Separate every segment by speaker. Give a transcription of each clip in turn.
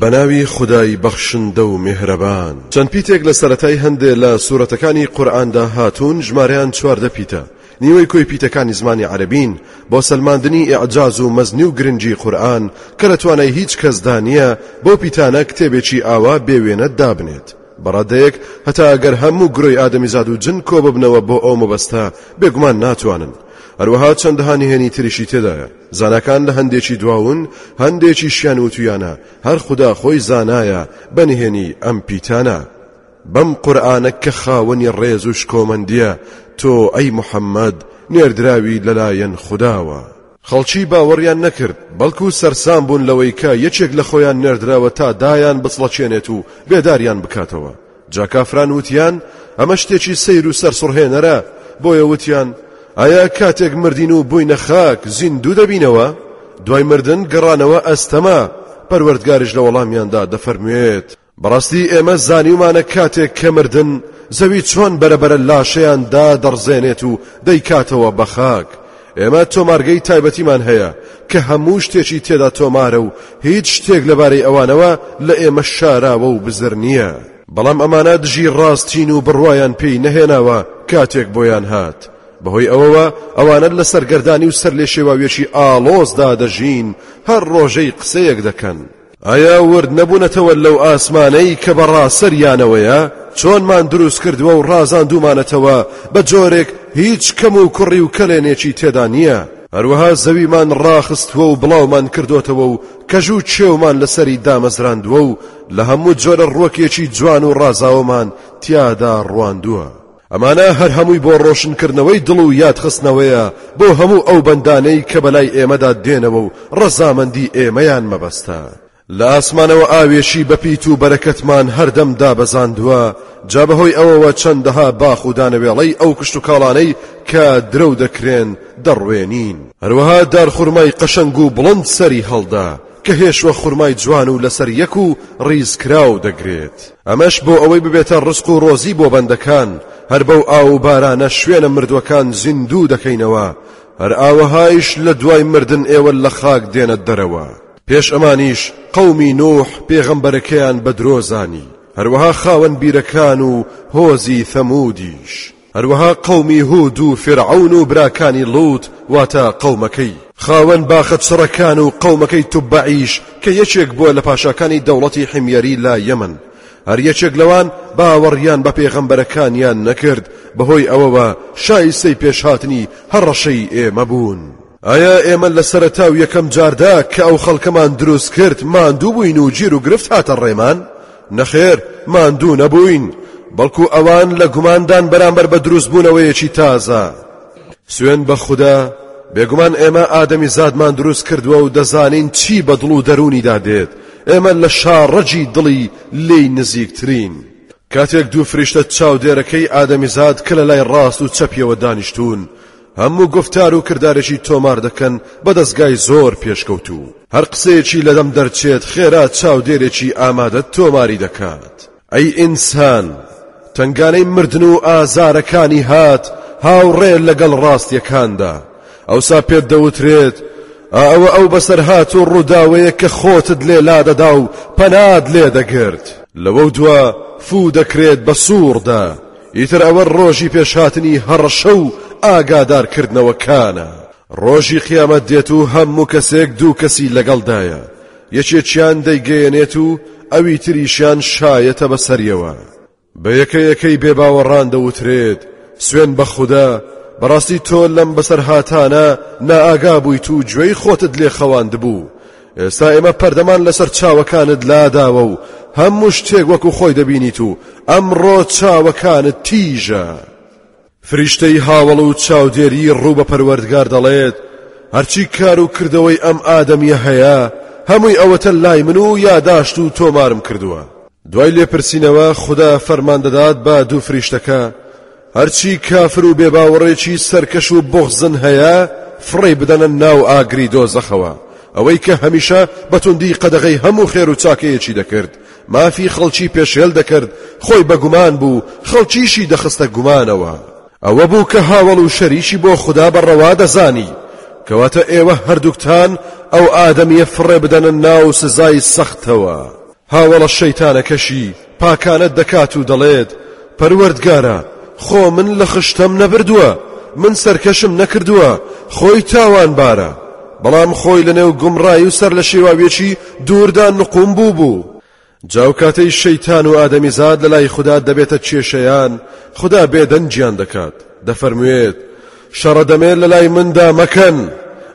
Speaker 1: بەناوی خودای بەخشندە و میهرەبان. چەند پیتێک لە سەرەتای هەندێ لە سورەتەکانی قورئاندا هاتوون ژمارەیان چواردە پیتە، نیوەی کۆی پیتەکانی زمانی عەرەبین، بۆ سەلماندنی ئیعجاز و مەزنی و گرنگی قورئان کە لە توانای هیچ کەسدا نییە بەو پیتانە کتێبێکی ئاوا بێ وێنە دابنێت بە ڕادەیەک هەتا گەر هەموو گرۆی ئادەمیزاد و جن کۆببنەوە بۆ ئەو مەبەستە بێگومان ناتوانن هەروەها چەندەها نهێنی تریشی تێدایە زاناکان لە هەندێکی دواون هەندێکیشیان وتویانە هەر خودا خۆی زانایە بە نهێنی ئەم پیتانە بەم قورآانە کە خاوەنی ڕێز و شکۆمەندیە تۆ ئەی محەممەد نێردراوی لەلایەن خودداوە خەڵکی باوەڕیان نەکرد بەڵکو سەرسان بوون لەوەی کە یەکێک لە خۆیان نێردراوە تا دایان بچڵەچێنێت و بێداریان بکاتەوە جا کافران وتیان ئەمە شتێکی سەیر و سەرسڕهێنەرە بۆیە وتیان ئایا کاتێک مردین و بووینە خاک زیندوو دەبینەوە دوای مردن گەڕانەوە ئەستەمە پەروەردگارش لە وەڵامیاندا دەفەرموێت بەڕاستی ئێمە زانیومانە کاتێک کە مردن زەوی چۆن بەرەبەرە لاشەیاندا دەڕزێنێت و دەیکاتەوە بە خاک ئێمە تۆمارگەی تایبەتیمان هەیە کە هەموو شتێکی تێدا تۆمارە و هیچ شتێک لەبارەی ئەوانەوە لە ئێمە شاراوە و بزر نییە بەڵام ئەمانە دژی ڕاستین و بڕوایان پێی نەهێناوە کاتێک بۆیان هات بەهۆی ئەوەوە ئەوانە لە سەرگەردانی و سەر لێ شێواویەکی ئاڵۆزدا دەژین هەر ڕۆژەی قسەیەک دەکەن ئایا ورد نەبوونەتەوە لەو ئاسمانەی کە بە ڕا سەریانەوەیە چۆنمان دروست کردووە و ڕازاندومانەتەوە بە جۆرێک هیچ کەم و کوڕی و کەلێنێکی تێدا نییە هەروەها زەویمان ڕاخستووە و بڵاومان کردوتەوە و کەژ و چێومان لەسەری دامەزراندووە و لە هەموو جۆرە ڕوەکێکی جوان و ڕازاوەمان تیادا ڕواندووە ئەمانە هەر هەمووی بۆ ڕۆشنکردنەوەی دڵ و یادخستنەوەیە بۆ هەموو ئەو بەندانەی کە بەلای ئێمەدا دێنەوە و ڕەزامەندی ئێمەیان مەبەستە. لە ئاسمانەوە ئاوێکی بە پیت و بەرەکەتمان هەردەم دابەزاندووە، جا بەهۆی ئەوەوە چەندەها باخ و دانەوێڵەی ئەو کشتوکاڵانەی کە درەو دەکرێن دەڕوێنین. هەروەها دارخورمای قەشەنگ و بڵند سەری هەڵدا، کە هێشوە خورمای جوان و لەسەر یەک و ڕیزکراو دەگرێت. ئەمەش بۆ ئەوەی ببێتە ڕزق و ڕۆزی بۆ بەندەکان، هەر بەو ئاو و بارانە شوێنە مردووەکان زیندوو دەکەینەوە، هەر ئاوەهایش لە دوای مردن ئێوە لە خاک دێنە دەرەوە. پێش ئەمانیش قەومی نوح پێغەمبەرەکەیان بە درۆ زانی، هەروەها خاوەن بیرەکان و هۆزی ثەمودیش. هەروەها قەومی هود و فیرعەون و براکانی لوط واتە قەومەکەی خاوەن باخە چڕەکان و قەومەکەی توبعیش کە یەکێک بووە لە پاشاکانی دەوڵەتی حیمیەری لە یەمەن هەر یەکێک لەوان باوەڕیان بە پێغەمبەرەکانیان نەکرد بەهۆی ئەوەوە شایستەی پێشهاتنی هەڕەشەی ئێمە بوون. ئایا ئێمە لە سەرەتا و یەکەم جاردا کە ئەو خەڵکەمان دروست کرد ماندوو بووین و گیر و گرفت هاتە ڕێمان؟ نەخێر ماندوو نەبووین، بەڵکو ئەوان لە گوماندان بەرامبەر بە دروستبوونەوەیەکی تازە. سوێن بە خودا، بێگومان ئێمە ئادەمیزادمان دروست کردووە و دەزانین چی بە دڵ و دەروونیدا دێت، ئێمە لە شاڕەگی دڵی لێی نزیکترین. کاتێک دوو فریشتە چاودێرەکەی ئادەمیزاد کە لە لای ڕاست و چەپیەوە دانیشتوون، هەموو گوفتار و کردارێکی تۆمار دەکەن بە دەزگای زۆر پێشکەوتوو هەر قسەیەکی لەدەم دەرچێت خێرا چاودێرێکی ئامادە تۆماری دەکات ئەی ئینسان تەنگانەی مردن و ئازارەکانی هات هاوڕێ لەگەڵ ڕاستیەکاندا ئەوسا پێت دەوترێت ئەوە ئەو بەسەرهات و ڕووداوەیە کە خۆتت لێ لادەدا و پەنات لێ دەگرت لەوە دوا فوو دەکرێت بە سووردا ئیتر ئەوە ڕۆژی پێشهاتنی هەڕەشە و ئاگادارکردنەوەکانە. ڕۆژی قیامەت دێت و هەموو کەسێک دوو کەسی لەگەڵدایە، یەکێکیان دەیگەیەنێت و ئەوی تریشیان شایەتە بەسەریەوە. بە یەکە یەکەی بێباوەڕان دەوترێت، سوێن بە خودا، بەڕاستی تۆ لەم بەسەرهاتانە نائاگا بوویت و گوێی خۆتت لێ خەواندبوو، ئێستا ئێمە پەردەمان لەسەر چاوەکانت لاداوە و هەموو شتێک وەکو خۆی دەبینیت و ئەمڕۆ چاوەکانت تیژە فریشتەی هاوڵ و چاودێری ڕوو بە پەروەردگار دەڵێت هەرچی کار و کردەوەی ئەم ئادەمیە هەیە هەمووی ئەوەتە لای من و یاداشت و تۆمارم کردووە دوای لێپرسینەوە خدا فەرمان دەدات بە دوو فریشتەکە هەرچی کافر و بێباوەڕێکی سەرکەش و بوغزن هەیە فڕێی بدەنە ناو ئاگری دۆزەخەوە، ئەوەی کە هەمیشە بە توندی قەدەغەی هەموو خێر و چاکەیەکی دەکرد، مافی خەڵکی پێشێل دەکرد، خۆی بە گومان بوو، خەڵکیشی دەخستە گومانەوە. ئەوە بوو کە هاوەڵ و شەریکی بۆ خودا بە ڕەوا دەزانی. کەواتە ئێوە هەردووکتان ئەو ئادەمییە فڕێ بدەنە ناو سزای سەختەوە. هاوەڵە شەیتانەکەشی پاکانە دەکات و دەڵێت، پەروەردگارا خۆ من لە خشتەم نەبردووە، من سەرکەشم نەکردووە، خۆی تاوانبارە، بەڵام خۆی لەنێو گومڕای و سەرلەشێواویەکی دووردا نقوم بووبوو. جا ئەو کاتەی شەیتان و ئادەمیزاد لەلای خودا دەبێتە کێشەیان، خودا بێدەنگیان دەکات، دەفەرموێت، شەڕە دەمێ لەلای مندا مەکەن،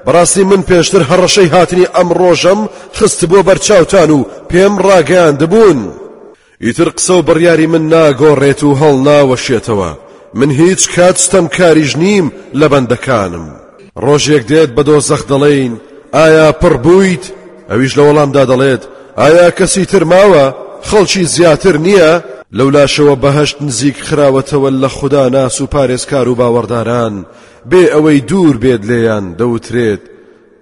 Speaker 1: بەڕاستی من پێشتر هەڕەشەی هاتنی ئەم ڕۆژەم خستبووە بەرچاوتان و پێم ڕاگەیاندبوون، ئیتر قسە و بڕیاری من ناگۆڕێت و هەڵناوەشێتەوە، من هیچ کات ستەمکاریش نیم لە بەندەکانم. ڕۆژێک دێت بە دۆزەخ دەڵێین، ئایا پڕ بوویت؟ ئەویش لە وەڵامدا دەڵێت، ئایا کەسی تر ماوە؟ خەڵکی زیاتر نییە؟ لەولاشەوە بەهەشت نزیک خراوەتەوە لە خوداناس و پارێزکار و باوەڕداران، بێ ئەوەی دوور بێت لێیان، دەوترێت،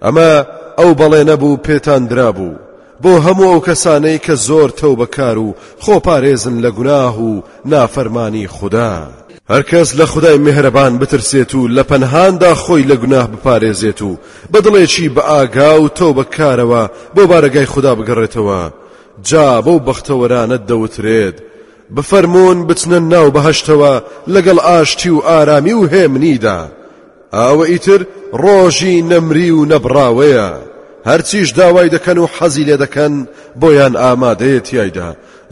Speaker 1: ئەمە ئەو بەڵێنە بوو پێتان درابوو، بۆ هەموو ئەو کەسانەی کە زۆر تەوبەکار و خۆپارێزن لە گوناه و نافەرمانی خودا. هەر کەس لە خودای میهرەبان بترسێت و لە پەنهاندا خۆی لە گوناه بپارێزێت و بە دڵێکی بە ئاگا و تەوبەکارەوە بۆ بارەگای خودا بگەڕێتەوە جا بەو بەختەوەرانە دەوترێت بفەرموون بچنە ناو بەهەشتەوە لەگەڵ ئاشتی و ئارامی و هێمنیدا ئەوە ئیتر ڕۆژی نەمری و نەبڕاوەیە، هەرچیش داوای دەکەن و حەزی لێ دەکەن بۆیان ئامادەیە تیایدا،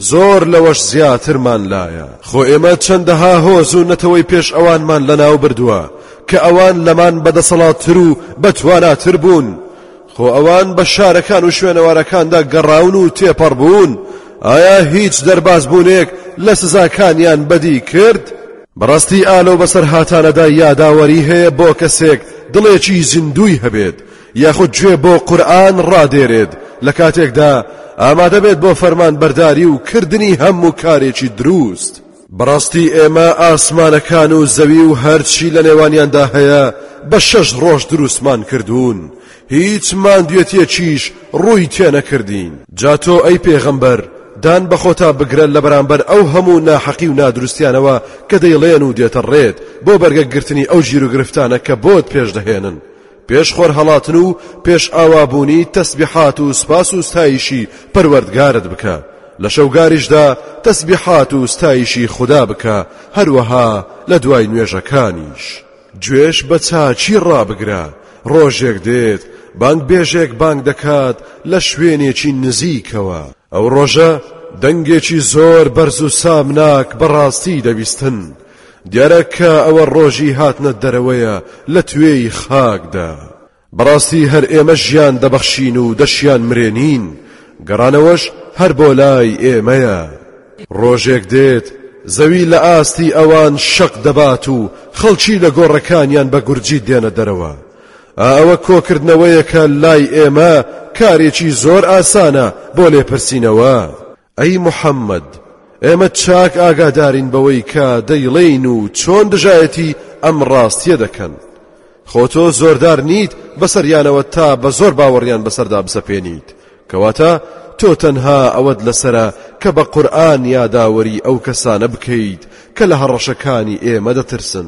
Speaker 1: زۆر لەوەش زیاترمان لایە. خۆ ئێمە چەندەها هۆز و نەتەوەی پێش ئەوانمان لەناو بردووە کە ئەوان لەمان بە دەسەڵاتتر و بەتواناتر بوون، خۆ ئەوان بە شارەکان و شوێنەوارەکاندا گەڕاون و تێپەڕ بوون ئایا هیچ دەرباز بوونێک لە سزاکانیان بەدی کرد؟ بەڕاستی ئالۆ بەسەر هاتانەدا یاداوەری هەیە بۆ کەسێک دڵێکی زیندوی هەبێت یاخود گوێ بۆ قورآن ڕادێرێت لە کاتێکدا ئامادە بێت بۆ فەرمان بەرداری و کردنی هەموو کارێکی دروست. بەڕاستی ئێمە ئاسمانەکان و زەوی و هەرچی لە نێوانیاندا هەیە بە شەش ڕۆژ دروستمان کردوون هیچ ماندوێتیەکیش ڕووی تێنەکردین جا تۆ ئەی پێغەمبەر دان بەخۆتا بگرە لە بەرامبەر ئەو هەموو ناحەقی و نادروستیانەوە کە دەیڵێن و دێتە ڕێت بۆ بەرگەگرتنی ئەو گیروگرفتانە کە بۆت پێش دەهێنن پێش خۆرهەڵاتن و پێش ئاوابوونی تەسبیحات و سپاس و ستایشی پەروەردگارت بکە لە شەوگاریشدا تەسبیحات و ستایشی خوددا بکە هەروەها لە دوای نوێژەکانیش گوێش بە چاچی ڕابگرە ڕۆژێک دێت بانگ بێژێک بانگ دەکات لە شوێنێکی نزیکەوە ئەو ڕۆژە دەنگێکی زۆر بەرز و سامناک بەڕاستی دەبیستن دیارە کە ئەوە ڕۆژی هاتنە دەرەوەیە لە توێی خاکدا. بەڕاستی هەر ئێمە ژیان دەبەخشین و دەشیان مرێنین، گەڕانەوەش هەر بۆ لای ئێمەیە. ڕۆژێک دێت زەوی لە ئاستی ئەوان شەق دەبات و خەڵکی لە گۆڕەکانیان بە گورجی دێنە دەرەوە. ئا ئەوە کۆکردنەوەیەکە لای ئێمە کارێکی زۆر ئاسانە بۆ لێپرسینەوە. ئەی محەممەد، ئێمە چاک ئاگادارین بەوەی کە دەیڵێین و چۆن دژایەتی ئەم ڕاستیە دەکەن. خۆ تۆ زۆردار نیت بەسەریانەوە تا بە زۆر باوەڕیان بەسەردا بسەپێنیت کەواتە تۆ تەنها ئەوەت لەسرە کە بە قورآن یاداوەری ئەو کەسانە بکەیت کە لە هەڕەشەکانی ئێمە دەترسن